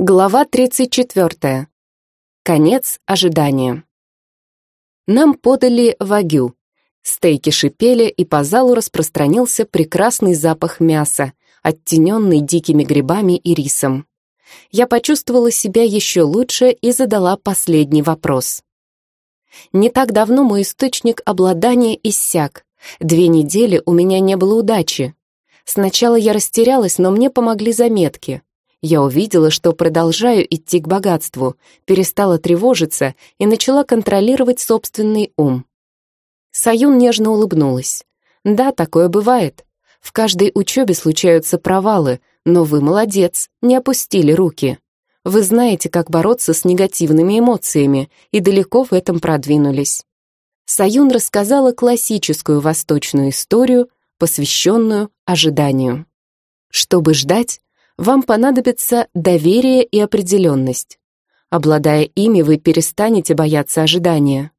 Глава 34. Конец ожидания. Нам подали вагю. Стейки шипели, и по залу распространился прекрасный запах мяса, оттененный дикими грибами и рисом. Я почувствовала себя еще лучше и задала последний вопрос. Не так давно мой источник обладания иссяк. Две недели у меня не было удачи. Сначала я растерялась, но мне помогли заметки — я увидела, что продолжаю идти к богатству, перестала тревожиться и начала контролировать собственный ум. Саюн нежно улыбнулась. «Да, такое бывает. В каждой учебе случаются провалы, но вы молодец, не опустили руки. Вы знаете, как бороться с негативными эмоциями и далеко в этом продвинулись». Саюн рассказала классическую восточную историю, посвященную ожиданию. Чтобы ждать, вам понадобится доверие и определенность. Обладая ими, вы перестанете бояться ожидания.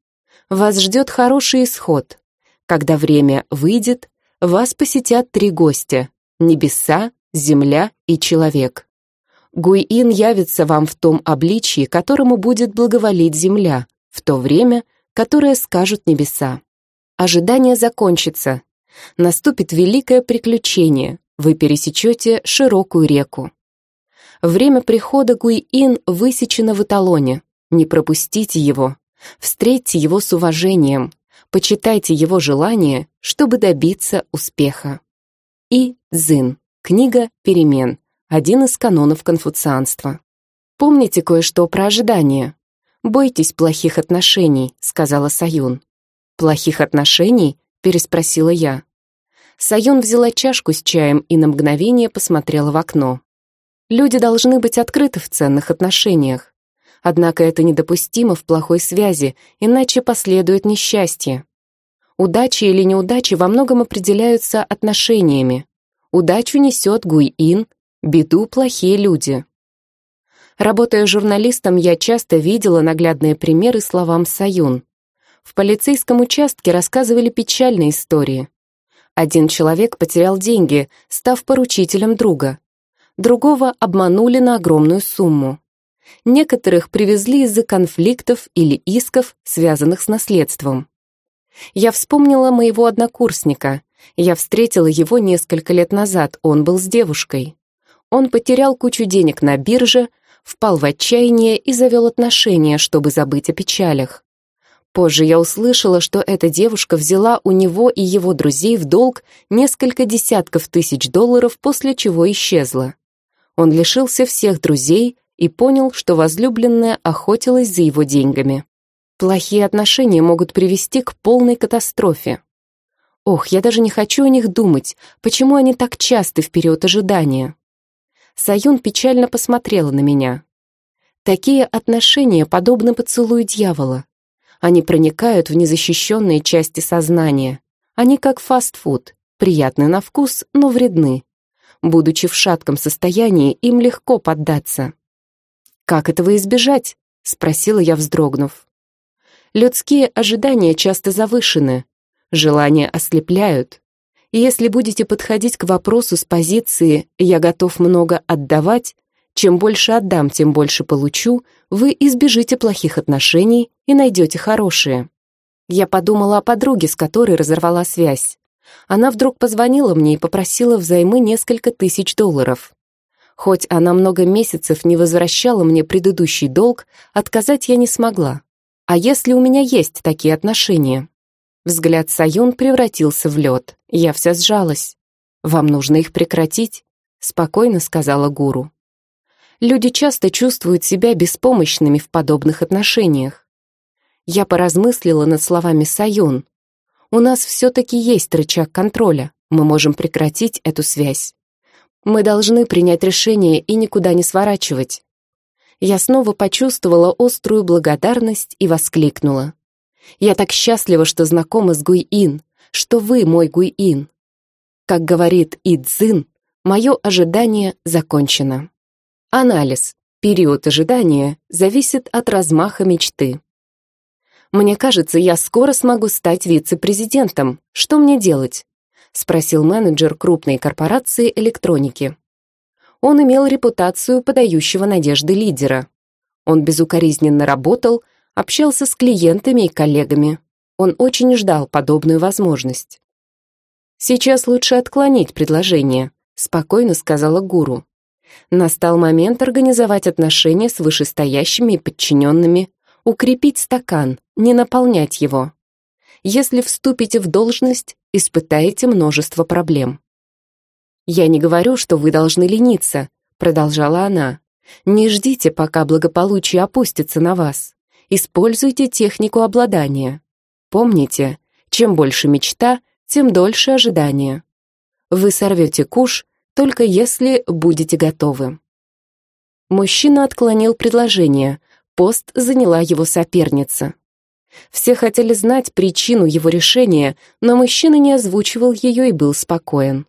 Вас ждет хороший исход. Когда время выйдет, вас посетят три гостя — небеса, земля и человек. Гуйин явится вам в том обличии, которому будет благоволить земля, в то время, которое скажут небеса. Ожидание закончится. Наступит великое приключение, вы пересечете широкую реку. Время прихода Гуи-Ин высечено в эталоне. Не пропустите его. Встретьте его с уважением. Почитайте его желание, чтобы добиться успеха. И Цзин. Книга «Перемен». Один из канонов конфуцианства. Помните кое-что про ожидание? «Бойтесь плохих отношений», — сказала Саюн. «Плохих отношений?» — переспросила я. Саюн взяла чашку с чаем и на мгновение посмотрела в окно. Люди должны быть открыты в ценных отношениях. Однако это недопустимо в плохой связи, иначе последует несчастье. Удачи или неудачи во многом определяются отношениями. Удачу несет Гуй-Ин, беду плохие люди. Работая журналистом, я часто видела наглядные примеры словам Саюн. В полицейском участке рассказывали печальные истории. Один человек потерял деньги, став поручителем друга. Другого обманули на огромную сумму. Некоторых привезли из-за конфликтов или исков, связанных с наследством. Я вспомнила моего однокурсника. Я встретила его несколько лет назад, он был с девушкой. Он потерял кучу денег на бирже, впал в отчаяние и завел отношения, чтобы забыть о печалях. Позже я услышала, что эта девушка взяла у него и его друзей в долг несколько десятков тысяч долларов, после чего исчезла. Он лишился всех друзей и понял, что возлюбленная охотилась за его деньгами. Плохие отношения могут привести к полной катастрофе. Ох, я даже не хочу о них думать, почему они так часто в период ожидания. Саюн печально посмотрела на меня. Такие отношения подобны поцелую дьявола. Они проникают в незащищенные части сознания. Они как фастфуд, приятны на вкус, но вредны. Будучи в шатком состоянии, им легко поддаться. «Как этого избежать?» — спросила я, вздрогнув. Людские ожидания часто завышены, желания ослепляют. Если будете подходить к вопросу с позиции «я готов много отдавать», чем больше отдам, тем больше получу, вы избежите плохих отношений и найдете хорошие. Я подумала о подруге, с которой разорвала связь. Она вдруг позвонила мне и попросила взаймы несколько тысяч долларов. Хоть она много месяцев не возвращала мне предыдущий долг, отказать я не смогла. А если у меня есть такие отношения? Взгляд Саюн превратился в лед. Я вся сжалась. «Вам нужно их прекратить», — спокойно сказала гуру. Люди часто чувствуют себя беспомощными в подобных отношениях. Я поразмыслила над словами Сайон. У нас все-таки есть рычаг контроля, мы можем прекратить эту связь. Мы должны принять решение и никуда не сворачивать. Я снова почувствовала острую благодарность и воскликнула. Я так счастлива, что знакома с Гуй-Ин, что вы мой Гуй-Ин. Как говорит Идзин, мое ожидание закончено. Анализ. Период ожидания зависит от размаха мечты. «Мне кажется, я скоро смогу стать вице-президентом. Что мне делать?» — спросил менеджер крупной корпорации электроники. Он имел репутацию подающего надежды лидера. Он безукоризненно работал, общался с клиентами и коллегами. Он очень ждал подобную возможность. «Сейчас лучше отклонить предложение», — спокойно сказала гуру. Настал момент организовать отношения с вышестоящими и подчиненными, укрепить стакан, не наполнять его. Если вступите в должность, испытаете множество проблем. «Я не говорю, что вы должны лениться», — продолжала она. «Не ждите, пока благополучие опустится на вас. Используйте технику обладания. Помните, чем больше мечта, тем дольше ожидание. Вы сорвете куш, только если будете готовы». Мужчина отклонил предложение, пост заняла его соперница. Все хотели знать причину его решения, но мужчина не озвучивал ее и был спокоен.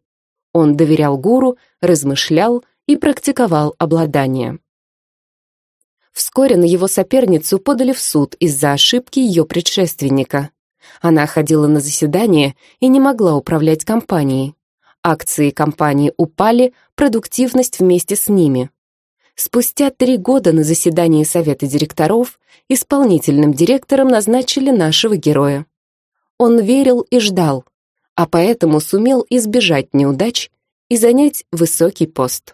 Он доверял гуру, размышлял и практиковал обладание. Вскоре на его соперницу подали в суд из-за ошибки ее предшественника. Она ходила на заседание и не могла управлять компанией. Акции компании упали, продуктивность вместе с ними. Спустя три года на заседании совета директоров исполнительным директором назначили нашего героя. Он верил и ждал, а поэтому сумел избежать неудач и занять высокий пост.